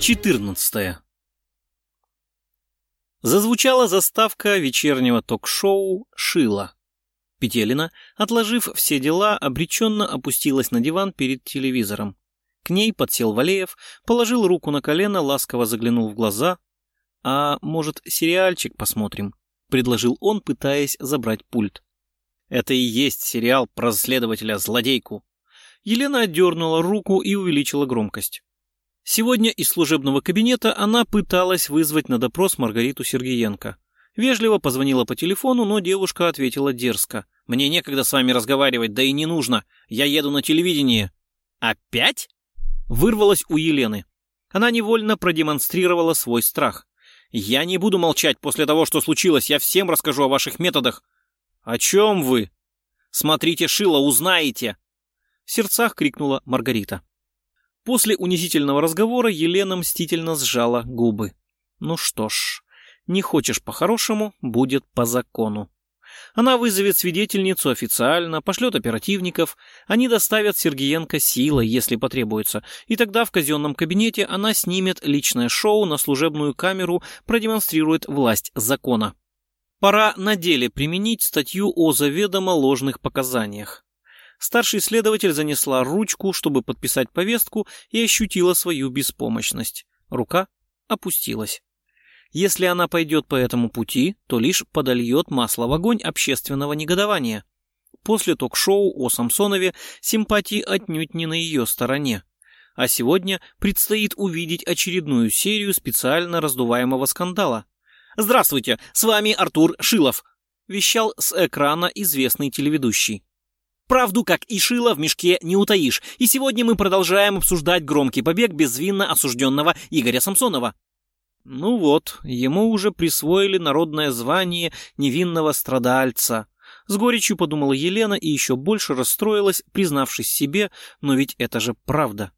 Глава 14 Зазвучала заставка вечернего ток-шоу «Шила». Петелина, отложив все дела, обреченно опустилась на диван перед телевизором. К ней подсел Валеев, положил руку на колено, ласково заглянул в глаза. «А может, сериальчик посмотрим?» — предложил он, пытаясь забрать пульт. «Это и есть сериал про следователя-злодейку». Елена отдернула руку и увеличила громкость. Сегодня из служебного кабинета она пыталась вызвать на допрос Маргариту Сергеенко. Вежливо позвонила по телефону, но девушка ответила дерзко. «Мне некогда с вами разговаривать, да и не нужно. Я еду на телевидение». «Опять?» Вырвалась у Елены. Она невольно продемонстрировала свой страх. «Я не буду молчать после того, что случилось. Я всем расскажу о ваших методах». «О чем вы?» «Смотрите, Шила, узнаете!» В сердцах крикнула Маргарита. После унизительного разговора Елена мстительно сжала губы. Ну что ж, не хочешь по-хорошему, будет по закону. Она вызовет свидетельницу официально, пошлет оперативников, они доставят Сергеенко силой, если потребуется, и тогда в казенном кабинете она снимет личное шоу на служебную камеру, продемонстрирует власть закона. Пора на деле применить статью о заведомо ложных показаниях. Старший следователь занесла ручку, чтобы подписать повестку, и ощутила свою беспомощность. Рука опустилась. Если она пойдет по этому пути, то лишь подольет масло в огонь общественного негодования. После ток-шоу о Самсонове симпатии отнюдь не на ее стороне. А сегодня предстоит увидеть очередную серию специально раздуваемого скандала. «Здравствуйте, с вами Артур Шилов», — вещал с экрана известный телеведущий. Правду, как и шило, в мешке не утаишь. И сегодня мы продолжаем обсуждать громкий побег безвинно осужденного Игоря Самсонова. Ну вот, ему уже присвоили народное звание невинного страдальца. С горечью подумала Елена и еще больше расстроилась, признавшись себе, но ведь это же правда.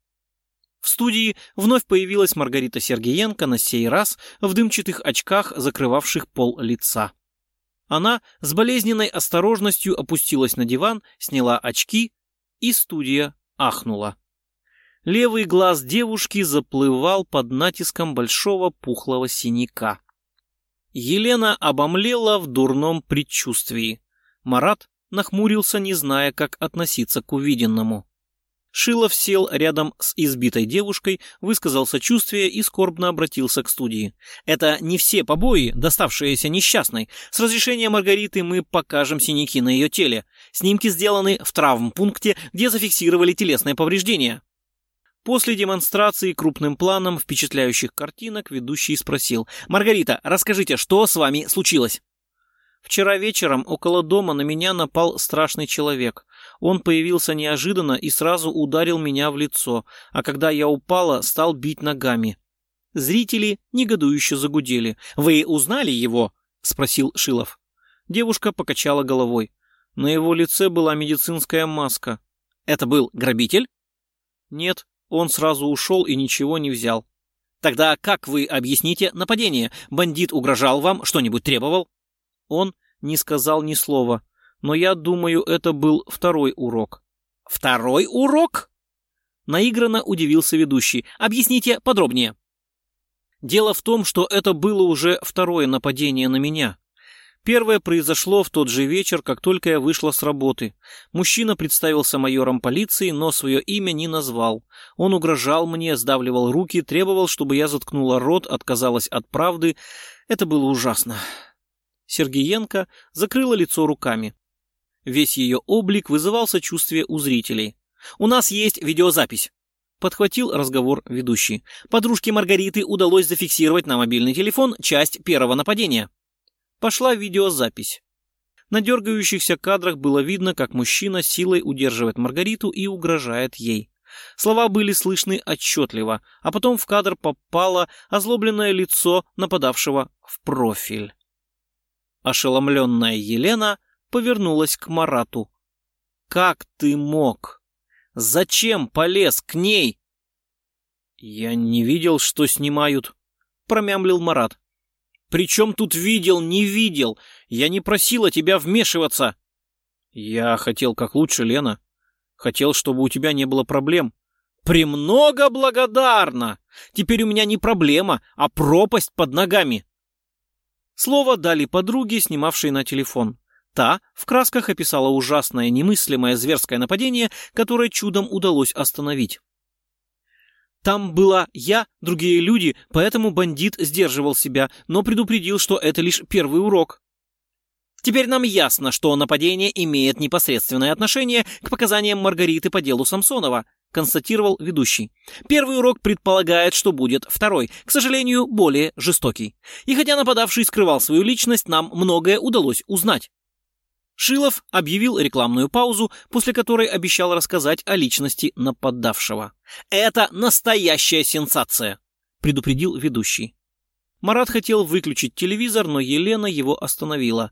В студии вновь появилась Маргарита Сергеенко на сей раз в дымчатых очках, закрывавших пол лица. Она с болезненной осторожностью опустилась на диван, сняла очки, и студия ахнула. Левый глаз девушки заплывал под натиском большого пухлого синяка. Елена обомлела в дурном предчувствии. Марат нахмурился, не зная, как относиться к увиденному. Шилов сел рядом с избитой девушкой, высказал сочувствие и скорбно обратился к студии. «Это не все побои, доставшиеся несчастной. С разрешения Маргариты мы покажем синяки на ее теле. Снимки сделаны в травмпункте, где зафиксировали телесные повреждения». После демонстрации крупным планом впечатляющих картинок ведущий спросил. «Маргарита, расскажите, что с вами случилось?» Вчера вечером около дома на меня напал страшный человек. Он появился неожиданно и сразу ударил меня в лицо, а когда я упала, стал бить ногами. Зрители негодующе загудели. «Вы узнали его?» — спросил Шилов. Девушка покачала головой. На его лице была медицинская маска. «Это был грабитель?» «Нет, он сразу ушел и ничего не взял». «Тогда как вы объясните нападение? Бандит угрожал вам, что-нибудь требовал?» Он не сказал ни слова, но я думаю, это был второй урок. «Второй урок?» Наигранно удивился ведущий. «Объясните подробнее». Дело в том, что это было уже второе нападение на меня. Первое произошло в тот же вечер, как только я вышла с работы. Мужчина представился майором полиции, но свое имя не назвал. Он угрожал мне, сдавливал руки, требовал, чтобы я заткнула рот, отказалась от правды. Это было ужасно. Сергеенко закрыла лицо руками. Весь ее облик вызывал сочувствие у зрителей. «У нас есть видеозапись», — подхватил разговор ведущий. «Подружке Маргариты удалось зафиксировать на мобильный телефон часть первого нападения». Пошла видеозапись. На дергающихся кадрах было видно, как мужчина силой удерживает Маргариту и угрожает ей. Слова были слышны отчетливо, а потом в кадр попало озлобленное лицо нападавшего в профиль. Ошеломленная Елена повернулась к Марату. «Как ты мог? Зачем полез к ней?» «Я не видел, что снимают», — промямлил Марат. «При чем тут видел, не видел? Я не просила тебя вмешиваться». «Я хотел как лучше, Лена. Хотел, чтобы у тебя не было проблем. «Премного благодарна! Теперь у меня не проблема, а пропасть под ногами!» Слово дали подруге, снимавшей на телефон. Та в красках описала ужасное, немыслимое зверское нападение, которое чудом удалось остановить. Там была я, другие люди, поэтому бандит сдерживал себя, но предупредил, что это лишь первый урок. Теперь нам ясно, что нападение имеет непосредственное отношение к показаниям Маргариты по делу Самсонова, констатировал ведущий. Первый урок предполагает, что будет второй, к сожалению, более жестокий. И хотя нападавший скрывал свою личность, нам многое удалось узнать. Шилов объявил рекламную паузу, после которой обещал рассказать о личности нападавшего. «Это настоящая сенсация!» — предупредил ведущий. Марат хотел выключить телевизор, но Елена его остановила.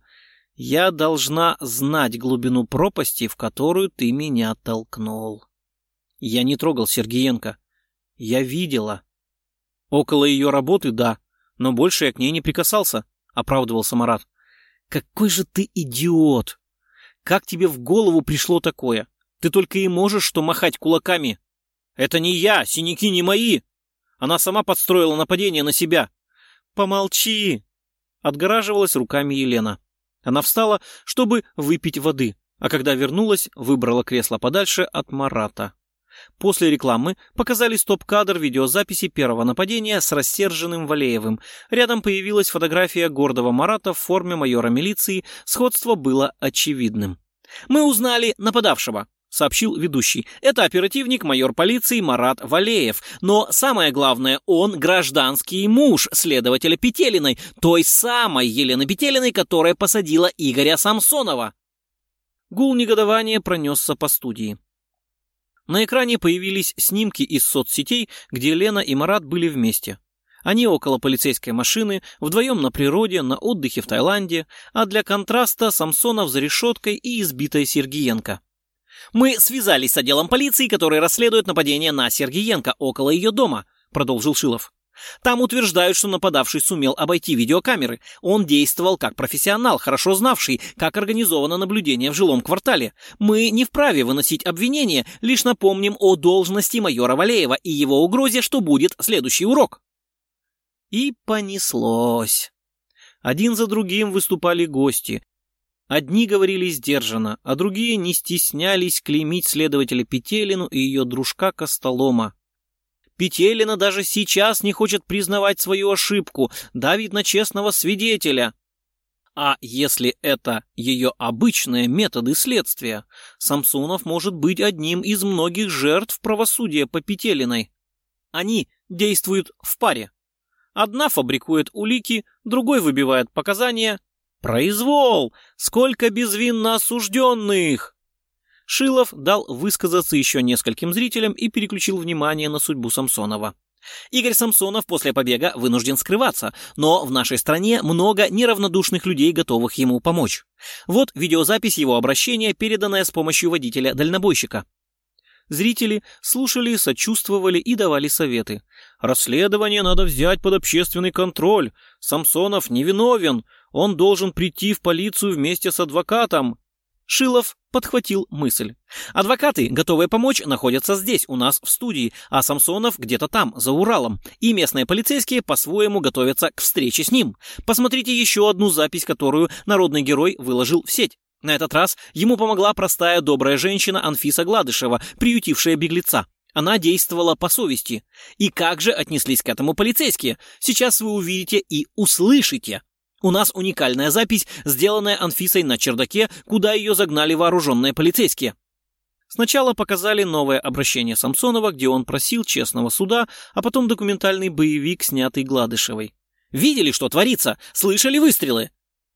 «Я должна знать глубину пропасти, в которую ты меня толкнул». Я не трогал Сергеенко. Я видела. Около ее работы, да, но больше я к ней не прикасался, — оправдывался Марат. Какой же ты идиот! Как тебе в голову пришло такое? Ты только и можешь что махать кулаками. Это не я, синяки не мои. Она сама подстроила нападение на себя. Помолчи! Отгораживалась руками Елена. Она встала, чтобы выпить воды, а когда вернулась, выбрала кресло подальше от Марата. После рекламы показали стоп-кадр видеозаписи первого нападения с рассерженным Валеевым. Рядом появилась фотография гордого Марата в форме майора милиции. Сходство было очевидным. «Мы узнали нападавшего», — сообщил ведущий. «Это оперативник майор полиции Марат Валеев. Но самое главное, он гражданский муж следователя Петелиной, той самой Елены Петелиной, которая посадила Игоря Самсонова». Гул негодования пронесся по студии. На экране появились снимки из соцсетей, где Лена и Марат были вместе. Они около полицейской машины, вдвоем на природе, на отдыхе в Таиланде, а для контраста Самсонов за решеткой и избитая Сергиенко. «Мы связались с отделом полиции, который расследует нападение на Сергиенко около ее дома», — продолжил Шилов. Там утверждают, что нападавший сумел обойти видеокамеры. Он действовал как профессионал, хорошо знавший, как организовано наблюдение в жилом квартале. Мы не вправе выносить обвинения, лишь напомним о должности майора Валеева и его угрозе, что будет следующий урок. И понеслось. Один за другим выступали гости. Одни говорили сдержанно, а другие не стеснялись клеймить следователя Петелину и ее дружка Костолома. Петелина даже сейчас не хочет признавать свою ошибку, давит на честного свидетеля. А если это ее обычные методы следствия, Самсонов может быть одним из многих жертв правосудия по Петелиной. Они действуют в паре. Одна фабрикует улики, другой выбивает показания. Произвол! Сколько безвинно осужденных! Шилов дал высказаться еще нескольким зрителям и переключил внимание на судьбу Самсонова. Игорь Самсонов после побега вынужден скрываться, но в нашей стране много неравнодушных людей, готовых ему помочь. Вот видеозапись его обращения, переданная с помощью водителя-дальнобойщика. Зрители слушали, сочувствовали и давали советы. Расследование надо взять под общественный контроль. Самсонов невиновен. Он должен прийти в полицию вместе с адвокатом. Шилов подхватил мысль. Адвокаты, готовые помочь, находятся здесь, у нас в студии, а Самсонов где-то там, за Уралом. И местные полицейские по-своему готовятся к встрече с ним. Посмотрите еще одну запись, которую народный герой выложил в сеть. На этот раз ему помогла простая добрая женщина Анфиса Гладышева, приютившая беглеца. Она действовала по совести. И как же отнеслись к этому полицейские? Сейчас вы увидите и услышите. У нас уникальная запись, сделанная Анфисой на чердаке, куда ее загнали вооруженные полицейские. Сначала показали новое обращение Самсонова, где он просил честного суда, а потом документальный боевик, снятый Гладышевой. «Видели, что творится? Слышали выстрелы?»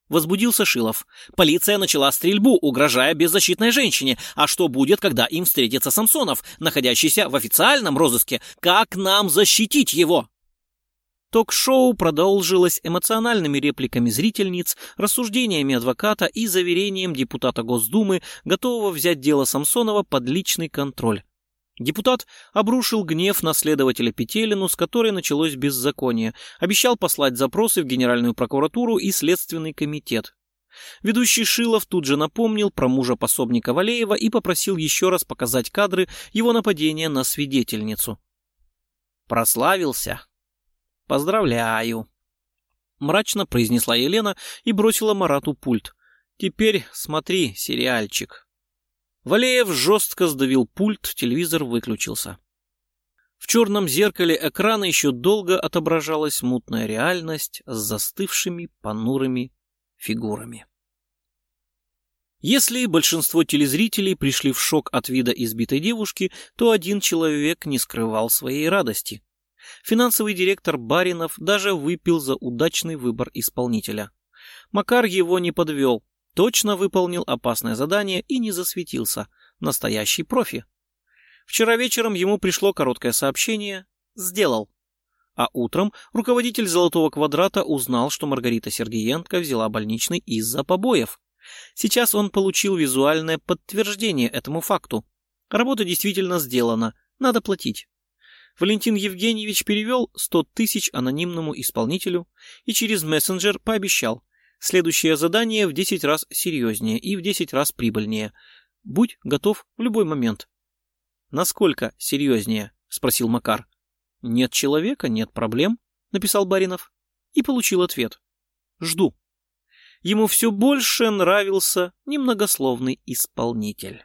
Возбудился Шилов. Полиция начала стрельбу, угрожая беззащитной женщине. А что будет, когда им встретится Самсонов, находящийся в официальном розыске? Как нам защитить его? Ток-шоу продолжилось эмоциональными репликами зрительниц, рассуждениями адвоката и заверением депутата Госдумы, готового взять дело Самсонова под личный контроль. Депутат обрушил гнев на следователя Петелину, с которой началось беззаконие, обещал послать запросы в Генеральную прокуратуру и Следственный комитет. Ведущий Шилов тут же напомнил про мужа пособника Валеева и попросил еще раз показать кадры его нападения на свидетельницу. «Прославился? Поздравляю!» Мрачно произнесла Елена и бросила Марату пульт. «Теперь смотри сериальчик». Валеев жестко сдавил пульт, телевизор выключился. В черном зеркале экрана еще долго отображалась мутная реальность с застывшими понурыми фигурами. Если большинство телезрителей пришли в шок от вида избитой девушки, то один человек не скрывал своей радости. Финансовый директор Баринов даже выпил за удачный выбор исполнителя. Макар его не подвел, точно выполнил опасное задание и не засветился. Настоящий профи. Вчера вечером ему пришло короткое сообщение «Сделал». А утром руководитель «Золотого квадрата» узнал, что Маргарита Сергеенко взяла больничный из-за побоев. Сейчас он получил визуальное подтверждение этому факту. Работа действительно сделана, надо платить. Валентин Евгеньевич перевел 100 тысяч анонимному исполнителю и через мессенджер пообещал. Следующее задание в 10 раз серьезнее и в 10 раз прибыльнее. Будь готов в любой момент. «Насколько серьезнее?» — спросил Макар. «Нет человека, нет проблем», — написал Баринов. И получил ответ. «Жду». Ему все больше нравился немногословный исполнитель.